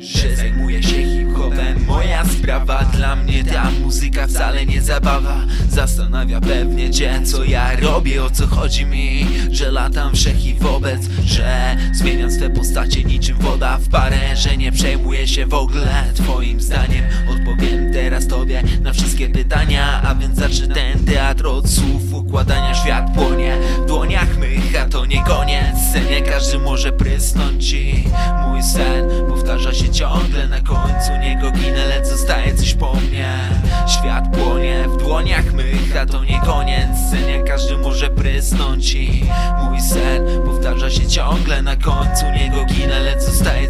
że zajmuję się hip-hopem. Moja sprawa, dla mnie ta muzyka wcale nie zabawa. Zastanawia pewnie cię, co ja robię, o co chodzi mi Że latam wszech i wobec, że zmieniam swe postacie niczym woda w parę Że nie przejmuję się w ogóle twoim zdaniem. Odpowiem teraz tobie na wszystkie pytania A więc zacznę ten teatr od słów układania Świat płonie koniec Nie każdy może prysnąć ci Mój sen powtarza się ciągle. Na końcu niego ginę, lecz zostaje coś po mnie. Świat płonie w dłoniach mych, a to nie koniec. Nie każdy może prysnąć ci Mój sen powtarza się ciągle. Na końcu niego ginę, lecz zostaje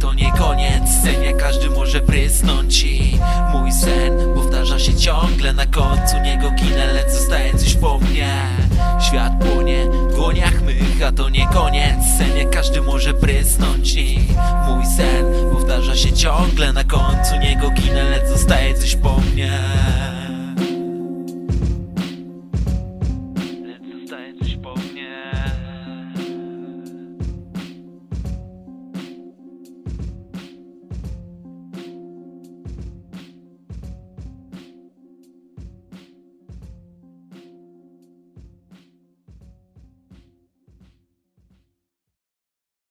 to nie koniec. Nie każdy może prysnąć ci Mój sen powtarza się ciągle. Na końcu niego ginę, lecz zostaje coś po mnie. Świat płonie w dłoniach mych, a to nie koniec. Nie każdy może prysnąć ci Mój sen powtarza się ciągle. Na końcu niego ginę, lecz zostaje coś po mnie